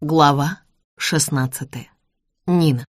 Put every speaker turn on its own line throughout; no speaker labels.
Глава 16. Нина.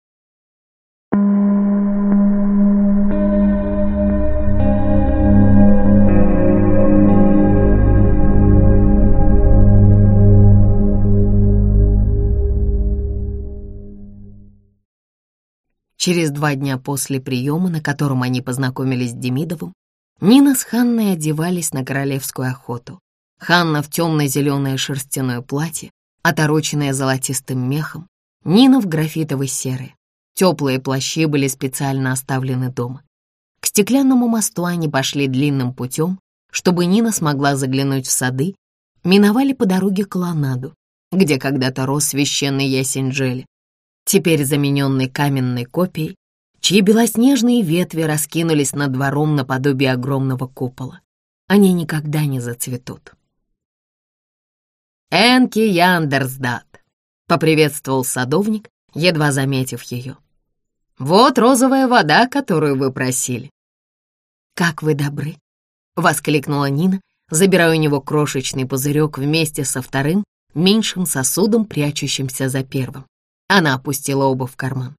Через два дня после приема, на котором они познакомились с Демидовым, Нина с Ханной одевались на королевскую охоту. Ханна в темно-зеленое шерстяное платье, отороченная золотистым мехом, Нина в графитовой серой. Теплые плащи были специально оставлены дома. К стеклянному мосту они пошли длинным путем, чтобы Нина смогла заглянуть в сады, миновали по дороге колоннаду, где когда-то рос священный ясень Джели, теперь замененный каменной копией, чьи белоснежные ветви раскинулись над двором наподобие огромного купола. Они никогда не зацветут. «Энки Яндерсдат», — поприветствовал садовник, едва заметив ее. «Вот розовая вода, которую вы просили». «Как вы добры!» — воскликнула Нина, забирая у него крошечный пузырек вместе со вторым, меньшим сосудом, прячущимся за первым. Она опустила оба в карман.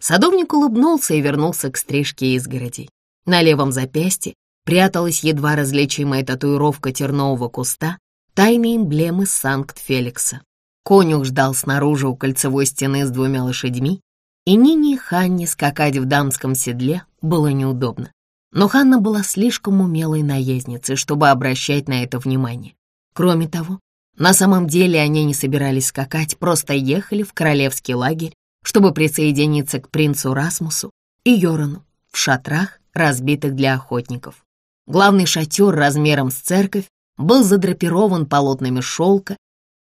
Садовник улыбнулся и вернулся к стрижке изгородей. На левом запястье пряталась едва различимая татуировка тернового куста, тайной эмблемы Санкт-Феликса. Конюх ждал снаружи у кольцевой стены с двумя лошадьми, и Нине и Ханне скакать в дамском седле было неудобно. Но Ханна была слишком умелой наездницей, чтобы обращать на это внимание. Кроме того, на самом деле они не собирались скакать, просто ехали в королевский лагерь, чтобы присоединиться к принцу Расмусу и Йорану в шатрах, разбитых для охотников. Главный шатер размером с церковь был задрапирован полотнами шелка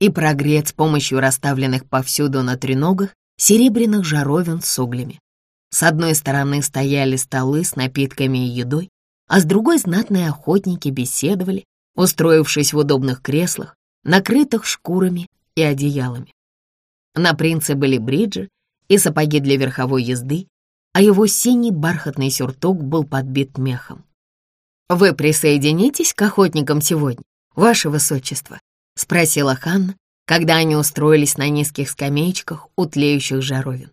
и прогрет с помощью расставленных повсюду на треногах серебряных жаровин с углями. С одной стороны стояли столы с напитками и едой, а с другой знатные охотники беседовали, устроившись в удобных креслах, накрытых шкурами и одеялами. На принце были бриджи и сапоги для верховой езды, а его синий бархатный сюртук был подбит мехом. «Вы присоединитесь к охотникам сегодня, ваше высочество?» — спросила Ханна, когда они устроились на низких скамеечках у тлеющих жаровин.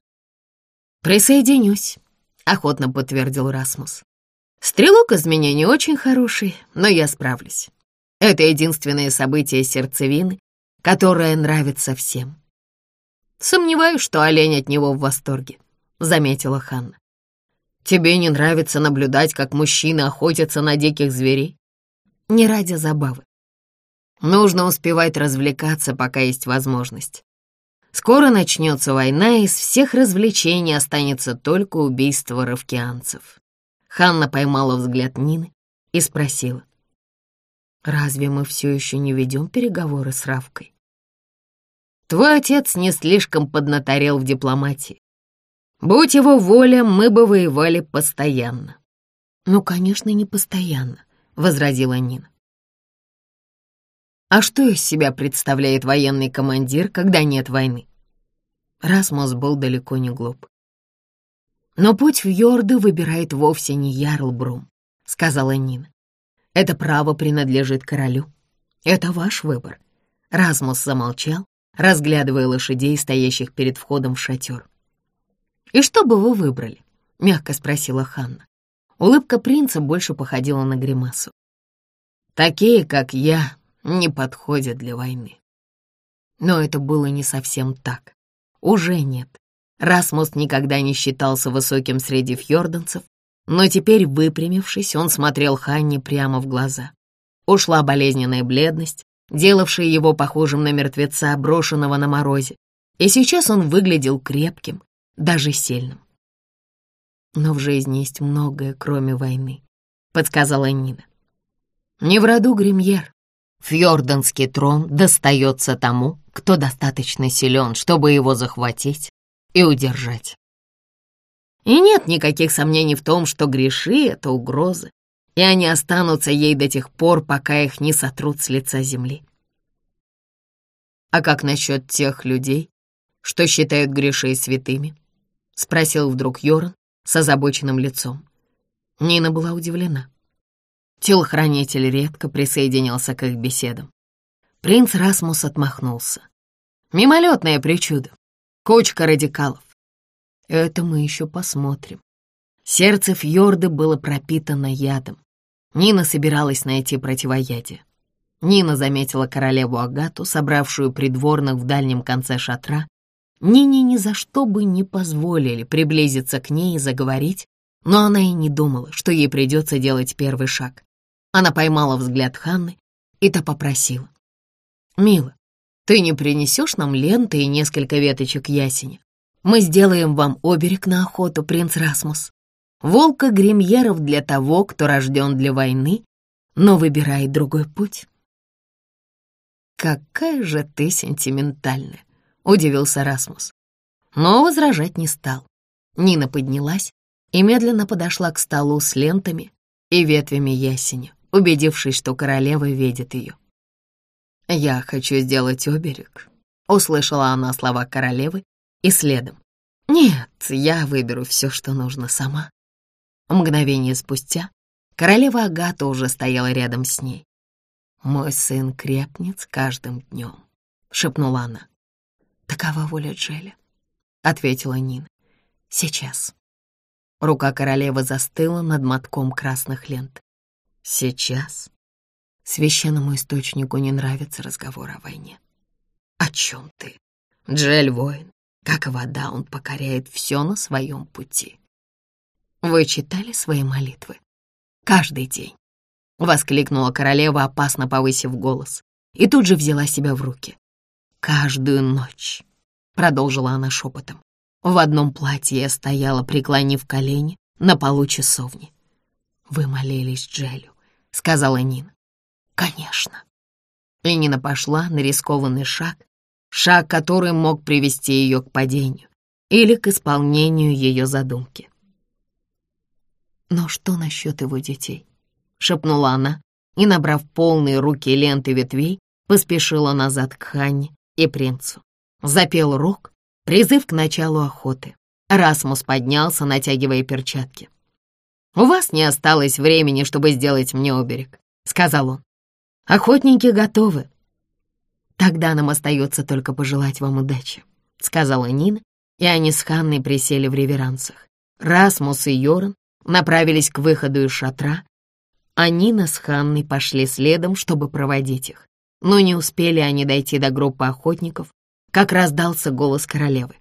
«Присоединюсь», — охотно подтвердил Расмус. «Стрелок из меня не очень хороший, но я справлюсь. Это единственное событие сердцевины, которое нравится всем». «Сомневаюсь, что олень от него в восторге», — заметила Ханна. Тебе не нравится наблюдать, как мужчины охотятся на диких зверей? Не ради забавы. Нужно успевать развлекаться, пока есть возможность. Скоро начнется война, и из всех развлечений останется только убийство ровкианцев. Ханна поймала взгляд Нины и спросила. «Разве мы все еще не ведем переговоры с Равкой?» «Твой отец не слишком поднаторел в дипломатии. Будь его воля, мы бы воевали постоянно. Ну, конечно, не постоянно, возразила Нина. А что из себя представляет военный командир, когда нет войны? Расмус был далеко не глуп. Но путь в Йорды выбирает вовсе не Ярлбрум, сказала Нина. Это право принадлежит королю. Это ваш выбор. Расмус замолчал, разглядывая лошадей, стоящих перед входом в шатер. «И что бы вы выбрали?» — мягко спросила Ханна. Улыбка принца больше походила на гримасу. «Такие, как я, не подходят для войны». Но это было не совсем так. Уже нет. Расмус никогда не считался высоким среди фьорданцев, но теперь, выпрямившись, он смотрел Ханне прямо в глаза. Ушла болезненная бледность, делавшая его похожим на мертвеца, брошенного на морозе, и сейчас он выглядел крепким, даже сильным. Но в жизни есть многое, кроме войны, подсказала Нина. Не в роду Гримьер. Фьорданский трон достается тому, кто достаточно силен, чтобы его захватить и удержать. И нет никаких сомнений в том, что греши — это угрозы, и они останутся ей до тех пор, пока их не сотрут с лица земли. А как насчет тех людей, что считают грешей святыми? — спросил вдруг Йоран с озабоченным лицом. Нина была удивлена. Телохранитель редко присоединялся к их беседам. Принц Расмус отмахнулся. Мимолетное причудо. Кучка радикалов. Это мы еще посмотрим. Сердце Фьорды было пропитано ядом. Нина собиралась найти противоядие. Нина заметила королеву Агату, собравшую придворных в дальнем конце шатра. Нине ни за что бы не позволили приблизиться к ней и заговорить, но она и не думала, что ей придется делать первый шаг. Она поймала взгляд Ханны и та попросила. «Мила, ты не принесешь нам ленты и несколько веточек ясеня? Мы сделаем вам оберег на охоту, принц Расмус. Волка гримьеров для того, кто рожден для войны, но выбирает другой путь». «Какая же ты сентиментальная!» — удивился Расмус. Но возражать не стал. Нина поднялась и медленно подошла к столу с лентами и ветвями ясеня, убедившись, что королева видит ее. «Я хочу сделать оберег», — услышала она слова королевы, и следом. «Нет, я выберу все, что нужно сама». Мгновение спустя королева Агата уже стояла рядом с ней. «Мой сын крепнет с каждым днем», — шепнула она. «Такова воля Джеля», — ответила Нина. «Сейчас». Рука королевы застыла над мотком красных лент. Сейчас священному источнику не нравится разговор о войне. О чем ты? Джель воин, как вода, он покоряет все на своем пути. Вы читали свои молитвы? Каждый день. Воскликнула королева, опасно повысив голос, и тут же взяла себя в руки. Каждую ночь, продолжила она шепотом. В одном платье я стояла, преклонив колени на полу часовни. Вы молились Джелю, сказала Нина. Конечно. И Нина пошла на рискованный шаг, шаг, который мог привести ее к падению или к исполнению ее задумки. «Но что насчет его детей?» — шепнула она, и, набрав полные руки ленты ветвей, поспешила назад к Ханне и принцу. Запел рог, Призыв к началу охоты. Расмус поднялся, натягивая перчатки. «У вас не осталось времени, чтобы сделать мне оберег», — сказал он. «Охотники готовы». «Тогда нам остается только пожелать вам удачи», — сказала Нина, и они с Ханной присели в реверансах. Расмус и Йоран направились к выходу из шатра, а Нина с Ханной пошли следом, чтобы проводить их. Но не успели они дойти до группы охотников, как раздался голос королевы.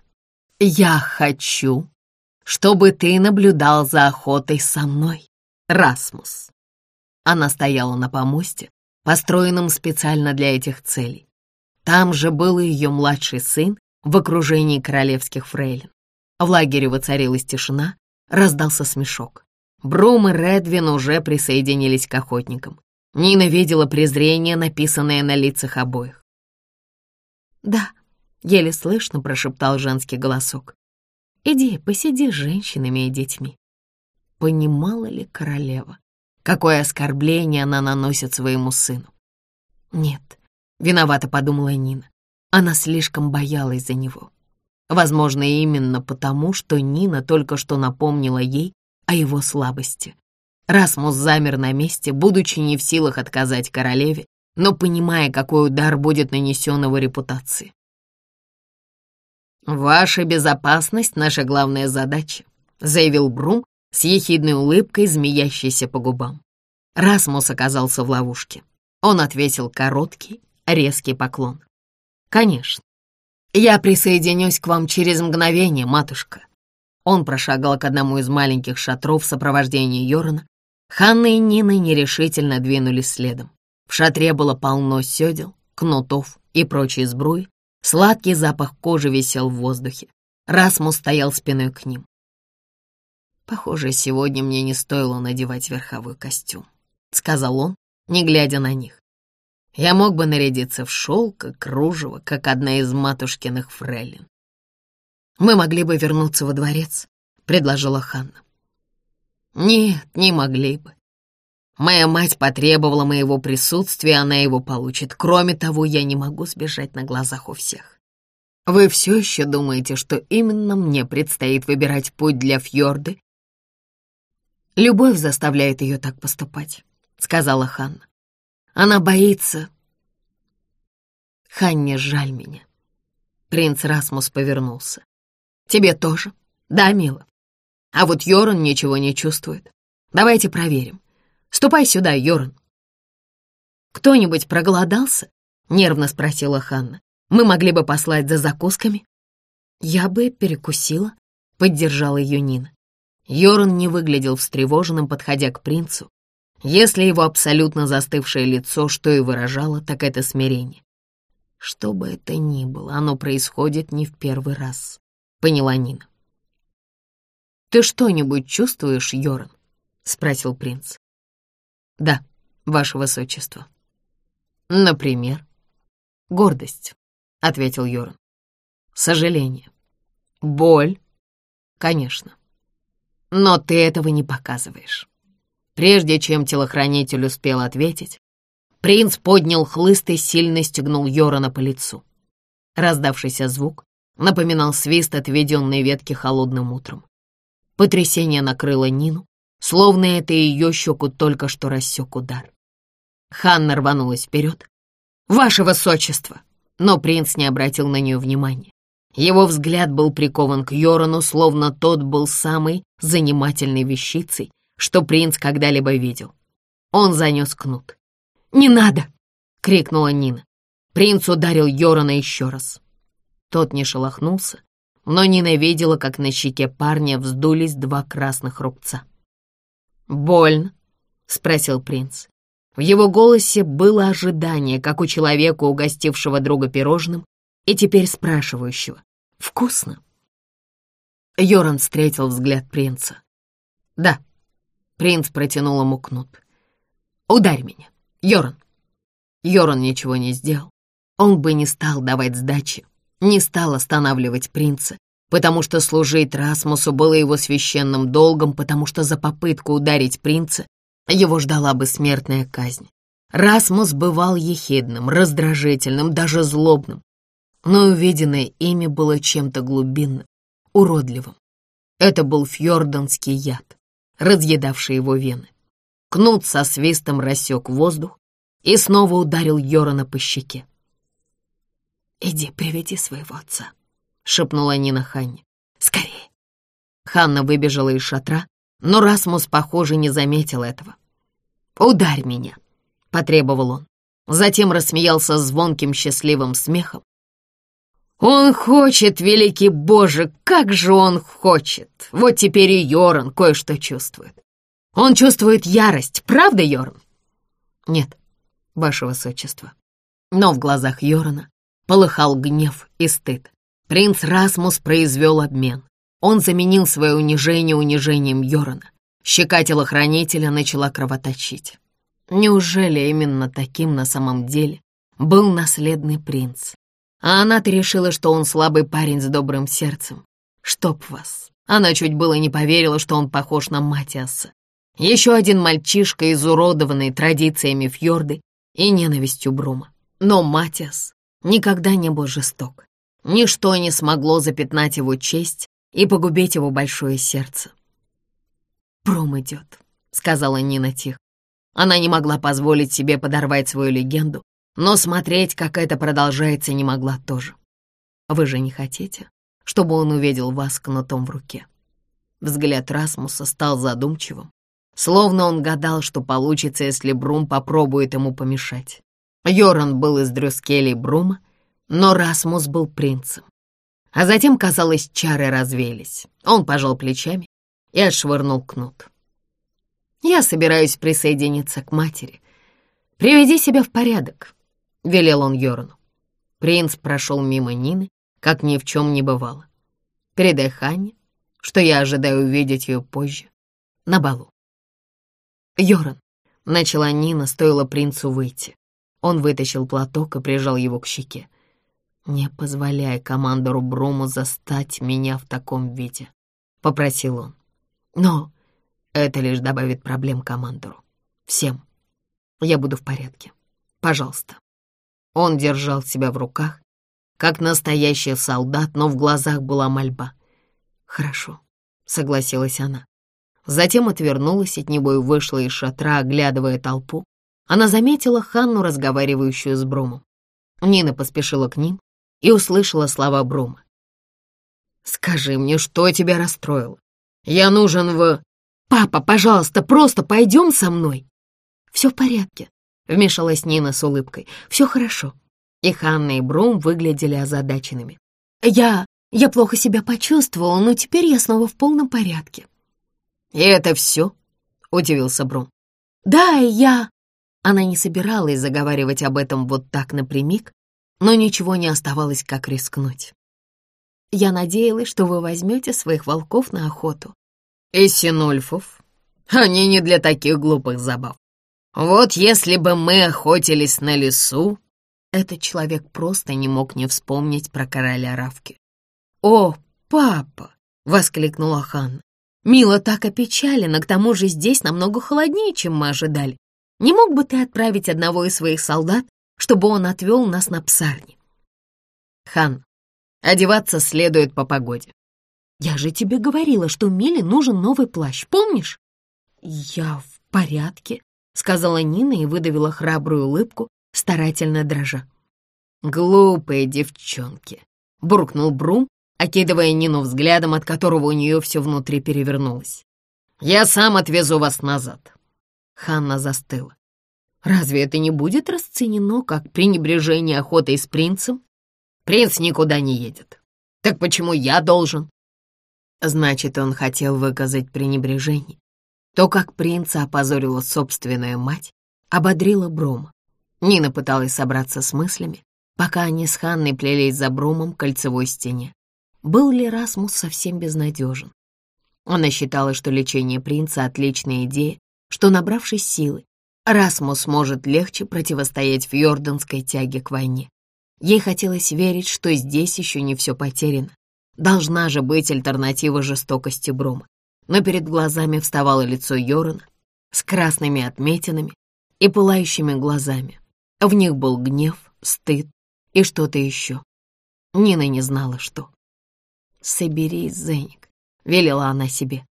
«Я хочу, чтобы ты наблюдал за охотой со мной, Расмус». Она стояла на помосте, построенном специально для этих целей. Там же был ее младший сын в окружении королевских фрейлин. В лагере воцарилась тишина, раздался смешок. Брум и Редвин уже присоединились к охотникам. Нина видела презрение, написанное на лицах обоих. «Да, — еле слышно прошептал женский голосок. «Иди, посиди с женщинами и детьми». Понимала ли королева, какое оскорбление она наносит своему сыну? Нет, виновата подумала Нина. Она слишком боялась за него. Возможно, именно потому, что Нина только что напомнила ей о его слабости. Расмус замер на месте, будучи не в силах отказать королеве, но понимая, какой удар будет нанесен его репутации. «Ваша безопасность — наша главная задача», — заявил Брум с ехидной улыбкой, змеящейся по губам. Расмус оказался в ловушке. Он ответил короткий, резкий поклон. «Конечно. Я присоединюсь к вам через мгновение, матушка». Он прошагал к одному из маленьких шатров в сопровождении Йорна. Ханна и Нина нерешительно двинулись следом. В шатре было полно седел, кнутов и прочей сбруи, Сладкий запах кожи висел в воздухе. Расмус стоял спиной к ним. «Похоже, сегодня мне не стоило надевать верховой костюм», — сказал он, не глядя на них. «Я мог бы нарядиться в шелк кружево, как одна из матушкиных фрейлин. Мы могли бы вернуться во дворец», — предложила Ханна. «Нет, не могли бы. Моя мать потребовала моего присутствия, она его получит. Кроме того, я не могу сбежать на глазах у всех. Вы все еще думаете, что именно мне предстоит выбирать путь для Фьорды? Любовь заставляет ее так поступать, сказала Ханна. Она боится. Ханне жаль меня. Принц Расмус повернулся. «Тебе тоже?» «Да, мила. А вот Йоран ничего не чувствует. Давайте проверим. Ступай сюда, Йоран». «Кто-нибудь проголодался?» — нервно спросила Ханна. «Мы могли бы послать за закусками?» «Я бы перекусила», — поддержала ее Нина. Йоран не выглядел встревоженным, подходя к принцу. Если его абсолютно застывшее лицо что и выражало, так это смирение. Что бы это ни было, оно происходит не в первый раз, поняла Нина. «Ты что-нибудь чувствуешь, Йоран?» — спросил принц. «Да, ваше высочество». «Например?» «Гордость», — ответил Йоран. «Сожаление». «Боль?» «Конечно». «Но ты этого не показываешь». Прежде чем телохранитель успел ответить, принц поднял хлыст и сильно стегнул Йорана по лицу. Раздавшийся звук напоминал свист отведенной ветки холодным утром. Потрясение накрыло Нину, словно это ее щеку только что рассек удар. Ханна рванулась вперед. «Ваше высочество!» Но принц не обратил на нее внимания. Его взгляд был прикован к Йорану, словно тот был самой занимательной вещицей, что принц когда-либо видел. Он занес кнут. «Не надо!» — крикнула Нина. Принц ударил Йорана еще раз. Тот не шелохнулся, но Нина видела, как на щеке парня вздулись два красных рубца. «Больно?» — спросил принц. В его голосе было ожидание, как у человека, угостившего друга пирожным, и теперь спрашивающего. «Вкусно?» Йоран встретил взгляд принца. «Да», — принц протянул ему кнут. «Ударь меня, Йоран». Йоран ничего не сделал. Он бы не стал давать сдачи, не стал останавливать принца, потому что служить Расмусу было его священным долгом, потому что за попытку ударить принца его ждала бы смертная казнь. Расмус бывал ехидным, раздражительным, даже злобным, но увиденное ими было чем-то глубинным, уродливым. Это был фьорданский яд, разъедавший его вены. Кнут со свистом рассек воздух и снова ударил Йорана по щеке. «Иди, приведи своего отца», — шепнула Нина Ханне. «Скорее!» Ханна выбежала из шатра, но Расмус, похоже, не заметил этого. «Ударь меня!» — потребовал он. Затем рассмеялся звонким счастливым смехом. «Он хочет, великий Боже, как же он хочет! Вот теперь и Йоран кое-что чувствует. Он чувствует ярость, правда, Йоран?» «Нет, ваше высочество». Но в глазах Йорана полыхал гнев и стыд. Принц Расмус произвел обмен. Он заменил свое унижение унижением Йорана. Щека телохранителя начала кровоточить. Неужели именно таким на самом деле был наследный принц? А она-то решила, что он слабый парень с добрым сердцем. Чтоб вас. Она чуть было не поверила, что он похож на Матиаса. Еще один мальчишка, изуродованный традициями Фьорды и ненавистью Брума. Но Матиас никогда не был жесток. Ничто не смогло запятнать его честь и погубить его большое сердце. «Пром идет», — сказала Нина тихо. Она не могла позволить себе подорвать свою легенду, но смотреть, как это продолжается, не могла тоже. Вы же не хотите, чтобы он увидел вас кнутом в руке? Взгляд Расмуса стал задумчивым, словно он гадал, что получится, если Брум попробует ему помешать. Йоран был из Дрюскелей Брума, но Расмус был принцем. А затем, казалось, чары развеялись. Он пожал плечами и отшвырнул кнут. «Я собираюсь присоединиться к матери. Приведи себя в порядок», — велел он Йорану. Принц прошел мимо Нины, как ни в чем не бывало. «Передай Ханне, что я ожидаю увидеть ее позже, на балу». «Йоран», — начала Нина, стоило принцу выйти. Он вытащил платок и прижал его к щеке. «Не позволяй командору Брому застать меня в таком виде», — попросил он. «Но это лишь добавит проблем командору. Всем. Я буду в порядке. Пожалуйста». Он держал себя в руках, как настоящий солдат, но в глазах была мольба. «Хорошо», — согласилась она. Затем отвернулась от него и вышла из шатра, оглядывая толпу. Она заметила Ханну, разговаривающую с Брумом. Нина поспешила к ним и услышала слова Брума. «Скажи мне, что тебя расстроило? Я нужен в...» «Папа, пожалуйста, просто пойдем со мной!» «Все в порядке», — вмешалась Нина с улыбкой. «Все хорошо». И Ханна и Брум выглядели озадаченными. «Я... я плохо себя почувствовала, но теперь я снова в полном порядке».
«И это все?» — удивился Брум.
«Да, я...» Она не собиралась заговаривать об этом вот так напрямик, но ничего не оставалось, как рискнуть. «Я надеялась, что вы возьмете своих волков на охоту».
«И синульфов? Они не для таких глупых забав. Вот если бы мы охотились на лесу...»
Этот человек просто не мог не вспомнить про короля Равки. «О, папа!» — воскликнула Ханна. «Мила так опечалена, к тому же здесь намного холоднее, чем мы ожидали. Не мог бы ты отправить одного из своих солдат, чтобы он отвел нас на псарни?»
«Хан, одеваться следует по погоде».
«Я же тебе говорила, что Миле нужен новый плащ, помнишь?» «Я в порядке», — сказала Нина и выдавила храбрую улыбку, старательно дрожа.
«Глупые девчонки!» — буркнул Брум, окидывая Нину взглядом, от которого у нее все внутри перевернулось. «Я сам отвезу вас назад».
Ханна застыла. «Разве это не будет расценено как пренебрежение охотой с принцем?»
«Принц никуда не едет. Так почему я должен?»
Значит, он хотел выказать пренебрежение. То, как принца опозорила собственная мать, ободрила Брома. Нина пыталась собраться с мыслями, пока они с Ханной плелись за Бромом к кольцевой стене. Был ли Расмус совсем безнадежен? Она считала, что лечение принца — отличная идея, что, набравшись силы, Расмус может легче противостоять фьорданской тяге к войне. Ей хотелось верить, что здесь еще не все потеряно. Должна же быть альтернатива жестокости Брома но перед глазами вставало лицо Йорона с красными отметинами и пылающими глазами. В них был гнев, стыд и что-то еще. Нина не знала, что. «Соберись, Зеник», — велела она себе.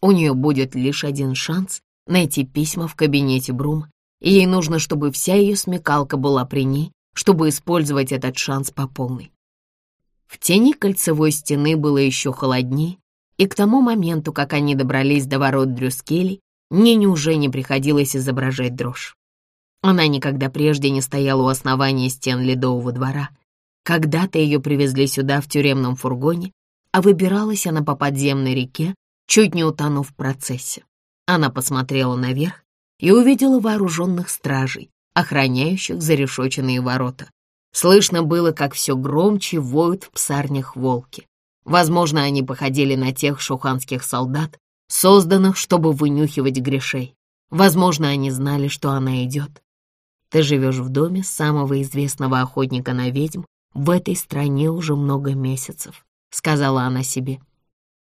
У нее будет лишь один шанс найти письма в кабинете Брума, и ей нужно, чтобы вся ее смекалка была при ней, чтобы использовать этот шанс по полной. В тени кольцевой стены было еще холоднее, и к тому моменту, как они добрались до ворот Дрюскели, Нине уже не приходилось изображать дрожь. Она никогда прежде не стояла у основания стен Ледового двора. Когда-то ее привезли сюда в тюремном фургоне, а выбиралась она по подземной реке, чуть не утонув в процессе. Она посмотрела наверх и увидела вооруженных стражей, охраняющих зарешоченные ворота. Слышно было, как все громче воют в псарнях волки. Возможно, они походили на тех шуханских солдат, созданных, чтобы вынюхивать грешей. Возможно, они знали, что она идет. Ты живешь в доме самого известного охотника на ведьм в этой стране уже много месяцев, сказала она себе.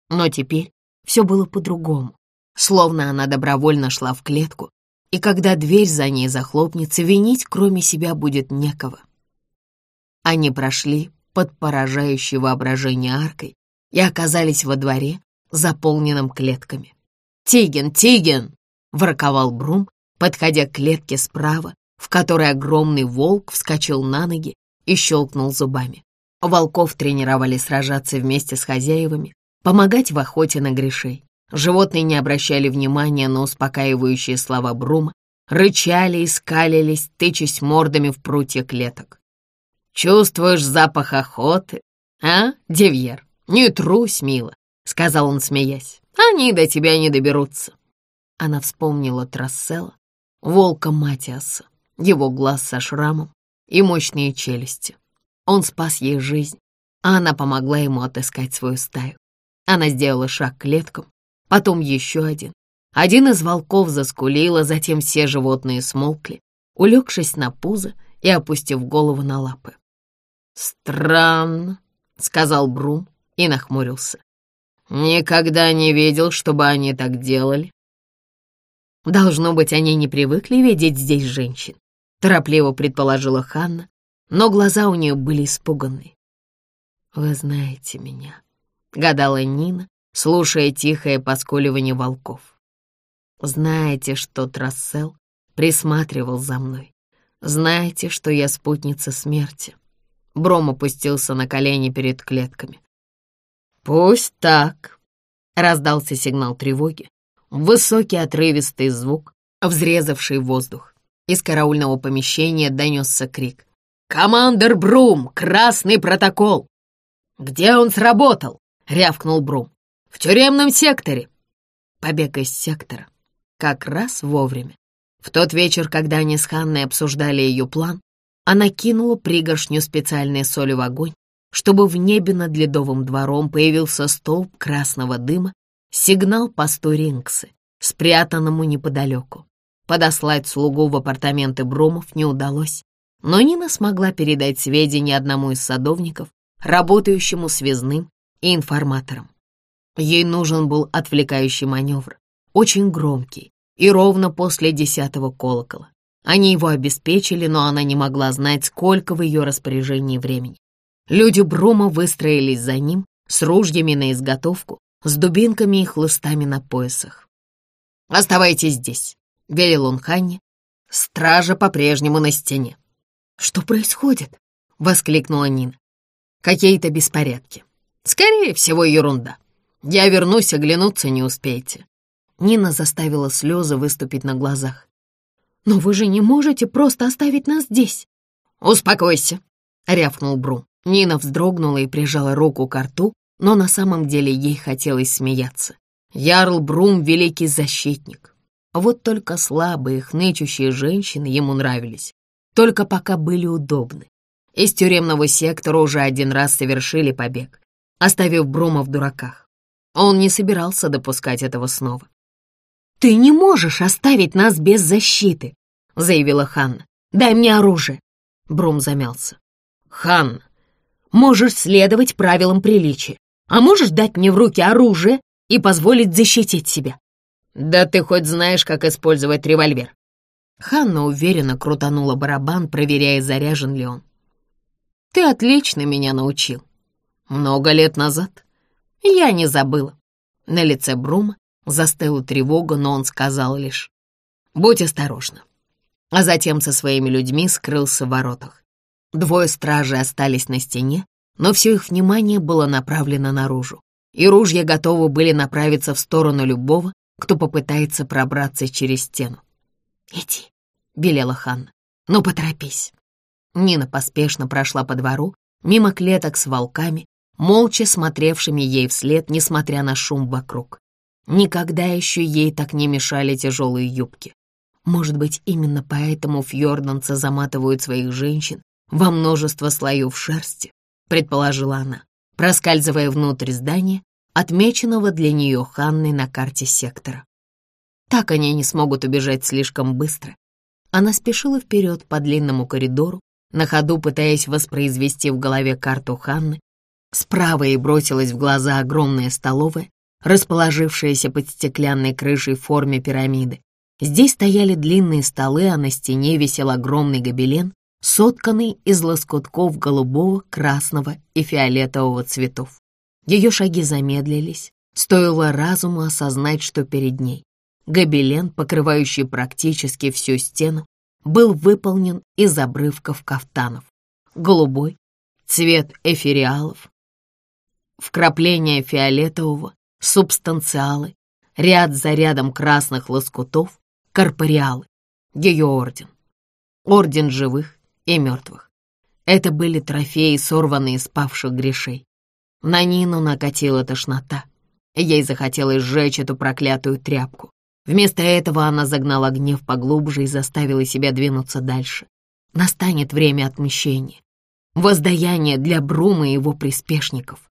Но теперь все было по-другому, словно она добровольно шла в клетку, и когда дверь за ней захлопнется, винить кроме себя будет некого. Они прошли под поражающей воображение аркой и оказались во дворе, заполненном клетками. «Тиген, Тиген!» — ворковал Брум, подходя к клетке справа, в которой огромный волк вскочил на ноги и щелкнул зубами. Волков тренировали сражаться вместе с хозяевами, помогать в охоте на грешей. Животные не обращали внимания на успокаивающие слова Брума, рычали и скалились, тычась мордами в прутья клеток. «Чувствуешь запах охоты, а, Девьер?» «Не трусь, мила», — сказал он, смеясь. «Они до тебя не доберутся». Она вспомнила Трассела, волка Матиаса, его глаз со шрамом и мощные челюсти. Он спас ей жизнь, а она помогла ему отыскать свою стаю. Она сделала шаг к клеткам, потом еще один. Один из волков заскулил, а затем все животные смолкли, улегшись на пузо и опустив голову на лапы. «Странно», — сказал Брум, и нахмурился. «Никогда не видел, чтобы они так делали». «Должно быть, они не привыкли видеть здесь женщин», — торопливо предположила Ханна, но глаза у нее были испуганные. «Вы знаете меня», — гадала Нина, слушая тихое поскуливание волков. «Знаете, что Трассел присматривал за мной. Знаете, что я спутница смерти.
Бром опустился на колени перед клетками. «Пусть так», — раздался сигнал тревоги. Высокий отрывистый звук, взрезавший воздух. Из караульного помещения донесся крик. «Командер Брум! Красный протокол!» «Где он сработал?» — рявкнул Брум. «В тюремном секторе!» Побег из сектора. Как раз вовремя. В тот вечер, когда они с Ханной обсуждали ее план, она кинула пригоршню специальной соли в огонь, чтобы в небе над ледовым двором появился столб красного дыма, сигнал посту Рингсы, спрятанному неподалеку. Подослать слугу в апартаменты Бромов не удалось, но Нина смогла передать сведения одному из садовников, работающему связным и информатором. Ей нужен был отвлекающий маневр, очень громкий, и ровно после десятого колокола. Они его обеспечили, но она не могла знать, сколько в ее распоряжении времени. Люди Брума выстроились за ним с ружьями на изготовку, с дубинками и хлыстами на поясах. «Оставайтесь здесь», — велел он Ханне. «Стража по-прежнему на стене». «Что происходит?» — воскликнула Нина. «Какие-то беспорядки. Скорее всего, ерунда. Я вернусь, оглянуться не успеете». Нина заставила слезы выступить на глазах. «Но вы же не можете просто оставить нас здесь!» «Успокойся!» — рявкнул Брум. Нина вздрогнула и прижала руку к рту, но на самом деле ей хотелось смеяться. Ярл Брум — великий защитник. Вот только слабые, хнычущие женщины ему нравились. Только пока были удобны. Из тюремного сектора уже один раз совершили побег, оставив Брума в дураках. Он не собирался допускать этого снова. «Ты не можешь оставить нас без защиты», — заявила Ханна. «Дай мне оружие». Брум замялся. «Ханна, можешь следовать правилам приличия, а можешь дать мне в руки оружие и позволить защитить себя?» «Да ты хоть знаешь, как использовать револьвер». Ханна уверенно крутанула барабан, проверяя, заряжен ли он. «Ты отлично меня научил. Много лет назад. Я не забыла». На лице Брума Застыла тревога, но он сказал лишь «Будь осторожна». А затем со своими людьми скрылся в воротах. Двое стражей остались на стене, но все их внимание было направлено наружу, и ружья готовы были направиться в сторону любого, кто попытается пробраться через стену. «Иди», — велела Ханна, — «ну поторопись». Нина поспешно прошла по двору, мимо клеток с волками, молча смотревшими ей вслед, несмотря на шум вокруг. Никогда еще ей так не мешали тяжелые юбки. Может быть, именно поэтому фьорданцы заматывают своих женщин во множество слоев шерсти, предположила она, проскальзывая внутрь здания, отмеченного для нее Ханной на карте сектора. Так они не смогут убежать слишком быстро. Она спешила вперед по длинному коридору, на ходу пытаясь воспроизвести в голове карту Ханны. Справа ей бросилась в глаза огромная столовая, расположившаяся под стеклянной крышей в форме пирамиды. Здесь стояли длинные столы, а на стене висел огромный гобелен, сотканный из лоскутков голубого, красного и фиолетового цветов. Ее шаги замедлились, стоило разуму осознать, что перед ней. Гобелен, покрывающий практически всю стену, был выполнен из обрывков кафтанов. Голубой, цвет эфириалов, вкрапление фиолетового, субстанциалы, ряд за рядом красных лоскутов, корпориалы, ее орден. Орден живых и мертвых. Это были трофеи, сорванные из павших грешей. На Нину накатила тошнота. Ей захотелось сжечь эту проклятую тряпку. Вместо этого она загнала гнев поглубже и заставила себя двинуться дальше. Настанет время отмщения. Воздаяние для Брума и его приспешников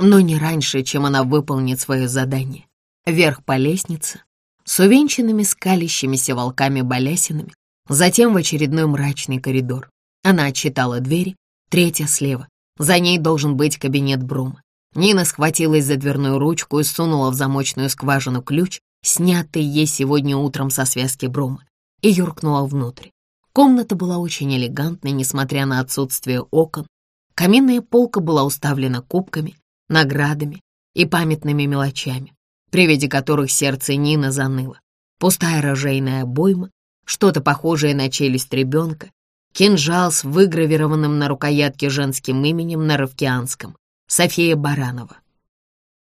но не раньше, чем она выполнит свое задание. Вверх по лестнице, с увенчанными скалящимися волками-балясинами, затем в очередной мрачный коридор. Она отчитала двери, третья слева. За ней должен быть кабинет Брума. Нина схватилась за дверную ручку и сунула в замочную скважину ключ, снятый ей сегодня утром со связки Брума, и юркнула внутрь. Комната была очень элегантной, несмотря на отсутствие окон. Каминная полка была уставлена кубками, наградами и памятными мелочами, при виде которых сердце Нины заныло. Пустая рожейная обойма, что-то похожее на челюсть ребенка,
кинжал с выгравированным на рукоятке женским именем на равкианском — София Баранова.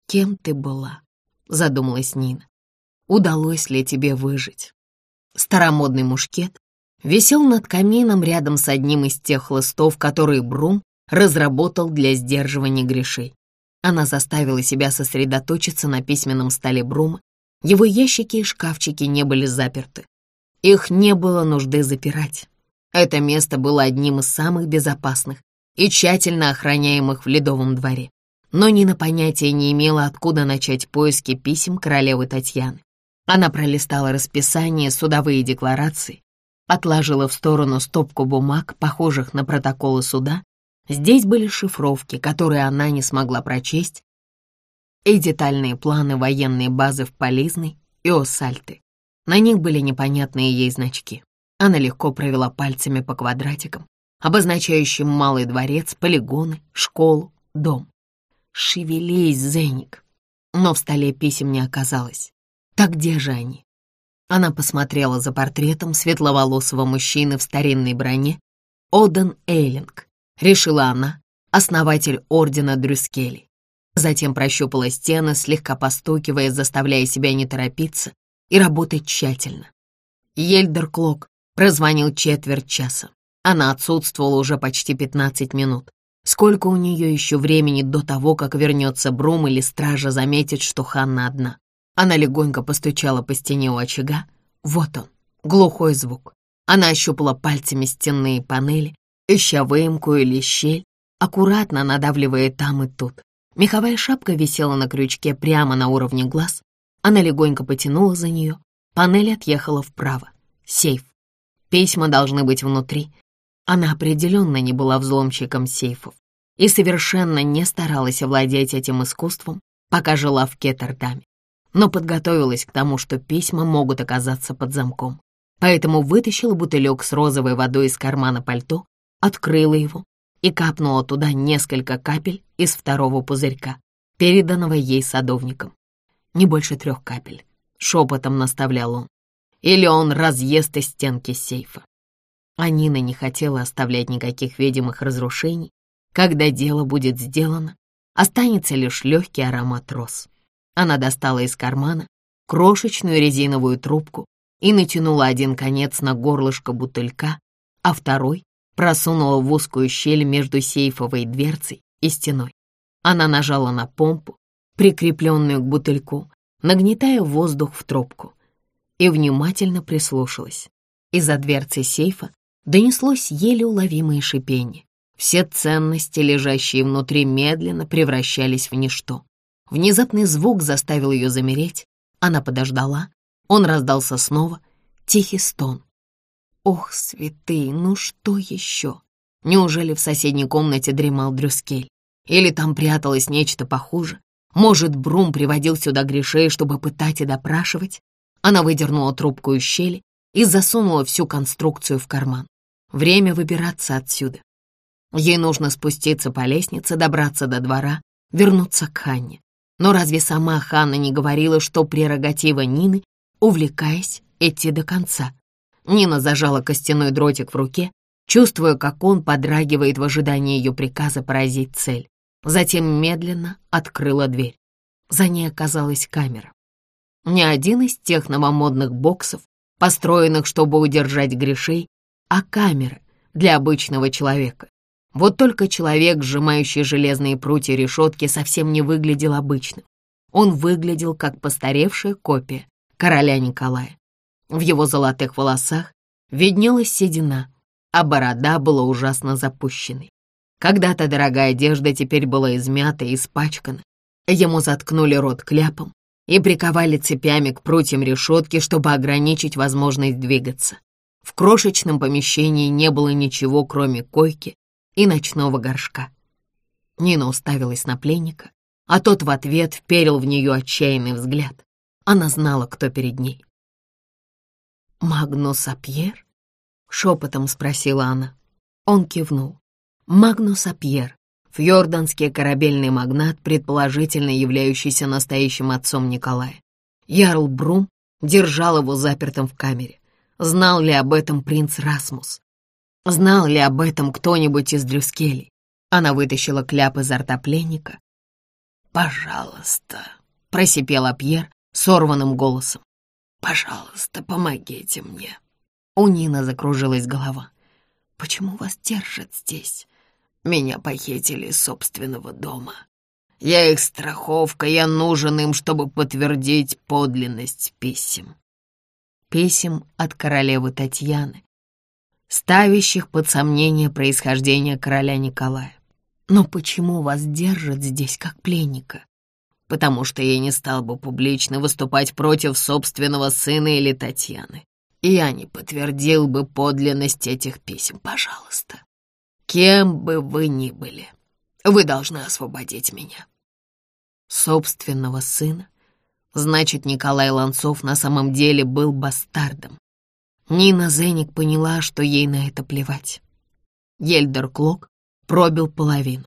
«Кем ты была?» — задумалась Нина. «Удалось ли тебе выжить?» Старомодный мушкет висел над камином рядом с одним из тех хлыстов, которые Брум разработал для сдерживания грешей. Она заставила себя сосредоточиться на письменном столе Брума. Его ящики и шкафчики не были заперты. Их не было нужды запирать. Это место было одним из самых безопасных и тщательно охраняемых в Ледовом дворе. Но Нина понятия не имела, откуда начать поиски писем королевы Татьяны. Она пролистала расписание, судовые декларации, отложила в сторону стопку бумаг, похожих на протоколы суда. Здесь были шифровки, которые она не смогла прочесть, и детальные планы военной базы в Полизной и Осальты. На них были непонятные ей значки. Она легко провела пальцами по квадратикам, обозначающим малый дворец, полигоны, школу, дом. «Шевелись, Зеник!» Но в столе писем не оказалось. Так где же они? Она посмотрела за портретом светловолосого мужчины в старинной броне. Оден Эйлинг, решила она, основатель ордена Дрюскелей. Затем прощупала стены, слегка постукивая, заставляя себя не торопиться и работать тщательно. Ельдер Клок прозвонил четверть часа. Она отсутствовала уже почти 15 минут. Сколько у нее еще времени до того, как вернется Брум или стража заметит, что Ханна одна? Она легонько постучала по стене у очага. Вот он, глухой звук. Она ощупала пальцами стенные панели, ища выемку или щель, аккуратно надавливая там и тут. Меховая шапка висела на крючке прямо на уровне глаз. Она легонько потянула за нее. Панель отъехала вправо. Сейф. Письма должны быть внутри. Она определенно не была взломщиком сейфов и совершенно не старалась овладеть этим искусством, пока жила в Кеттердаме но подготовилась к тому, что письма могут оказаться под замком. Поэтому вытащила бутылек с розовой водой из кармана пальто, открыла его и капнула туда несколько капель из второго пузырька, переданного ей садовником. Не больше трех капель, шепотом наставлял он. Или он разъест из стенки сейфа. А Нина не хотела оставлять никаких видимых разрушений. Когда дело будет сделано, останется лишь легкий аромат роз. Она достала из кармана крошечную резиновую трубку и натянула один конец на горлышко бутылька, а второй просунула в узкую щель между сейфовой дверцей и стеной. Она нажала на помпу, прикрепленную к бутыльку, нагнетая воздух в трубку, и внимательно прислушалась. Из-за дверцы сейфа донеслось еле уловимое шипение. Все ценности, лежащие внутри, медленно превращались в ничто. Внезапный звук заставил ее замереть. Она подождала. Он раздался снова. Тихий стон. Ох, святые, ну что еще? Неужели в соседней комнате дремал Дрюскель? Или там пряталось нечто похуже? Может, Брум приводил сюда грешей, чтобы пытать и допрашивать? Она выдернула трубку из щели и засунула всю конструкцию в карман. Время выбираться отсюда. Ей нужно спуститься по лестнице, добраться до двора, вернуться к Ханне. Но разве сама Ханна не говорила, что прерогатива Нины, увлекаясь, идти до конца? Нина зажала костяной дротик в руке, чувствуя, как он подрагивает в ожидании ее приказа поразить цель. Затем медленно открыла дверь. За ней оказалась камера. Не один из тех новомодных боксов, построенных, чтобы удержать грешей, а камера для обычного человека. Вот только человек, сжимающий железные прутья решетки, совсем не выглядел обычным. Он выглядел как постаревшая копия короля Николая. В его золотых волосах виднелась седина, а борода была ужасно запущенной. Когда-то дорогая одежда теперь была измята и испачкана. Ему заткнули рот кляпом и приковали цепями к прутьям решетки, чтобы ограничить возможность двигаться. В крошечном помещении не было ничего, кроме койки и ночного горшка. Нина уставилась на пленника, а тот в ответ вперил в нее отчаянный взгляд. Она знала, кто перед ней. «Магнус Апьер?» — шепотом спросила она. Он кивнул. «Магнус Апьер, фьорданский корабельный магнат, предположительно являющийся настоящим отцом Николая. Ярл Брум держал его запертым в камере. Знал ли об этом принц Расмус? Знал ли об этом кто-нибудь из Дрюскелей? Она вытащила кляп изо рта пленника. «Пожалуйста», — просипела Пьер сорванным голосом. «Пожалуйста, помогите мне». У Нины закружилась голова. «Почему вас держат здесь?» «Меня похитили из собственного дома. Я их страховка, я нужен им, чтобы подтвердить подлинность писем».
Писем от королевы Татьяны, ставящих под сомнение происхождение короля Николая. Но почему вас держат здесь как пленника?
Потому что я не стал бы публично выступать против собственного сына или Татьяны. Я не подтвердил бы подлинность этих писем, пожалуйста. Кем бы вы ни были, вы должны освободить меня.
Собственного сына? Значит, Николай Ланцов на самом деле был бастардом. Нина Зеник поняла, что ей на это плевать. Ельдер Клок пробил половину.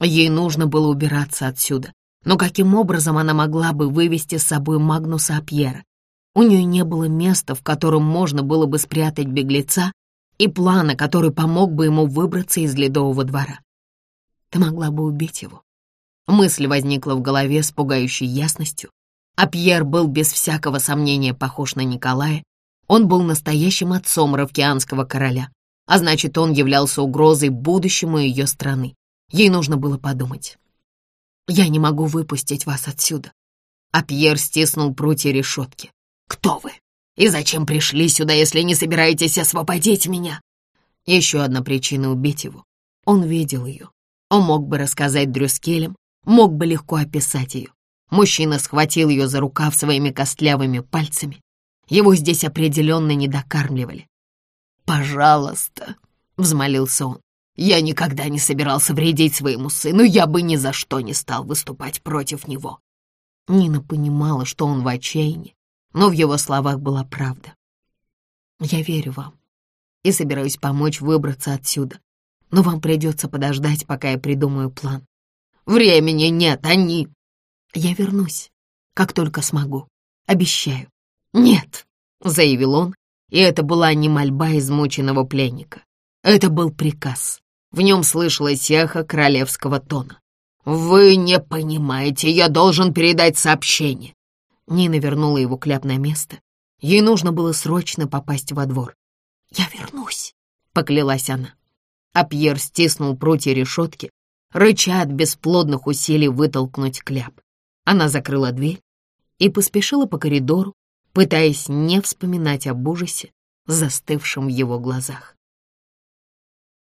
Ей нужно было убираться отсюда. Но каким образом она могла бы вывести с собой Магнуса Апьера? У нее не было места, в котором можно было бы спрятать беглеца, и плана, который помог бы ему выбраться из ледового двора. Ты могла бы убить его. Мысль возникла в голове с пугающей ясностью, а Пьер был без всякого сомнения похож на Николая. Он был настоящим отцом равкианского короля, а значит, он являлся угрозой будущему ее страны. Ей нужно было подумать. «Я не могу выпустить вас отсюда». А Пьер стиснул прутья решетки. «Кто вы? И зачем пришли сюда, если не собираетесь освободить меня?» Еще одна причина убить его. Он видел ее. Он мог бы рассказать Дрюскелем, мог бы легко описать ее. Мужчина схватил ее за рукав своими костлявыми пальцами. Его здесь определенно не докармливали. «Пожалуйста», — взмолился он, — «я никогда не собирался вредить своему сыну, я бы ни за что не стал выступать против него». Нина понимала, что он в отчаянии, но в его словах была правда. «Я верю вам и собираюсь помочь выбраться отсюда, но вам придется подождать, пока я придумаю план. Времени нет, они...» «Я вернусь, как только смогу, обещаю». «Нет», — заявил он, и это была не мольба измученного пленника. Это был приказ. В нем слышалось эхо королевского тона. «Вы не понимаете, я должен передать сообщение». Нина вернула его кляп на место. Ей нужно было срочно попасть во двор. «Я вернусь», — поклялась она. А Пьер стиснул прутья решетки, рыча от бесплодных усилий вытолкнуть кляп. Она закрыла дверь и поспешила по коридору, пытаясь не вспоминать об ужасе, застывшем в его глазах.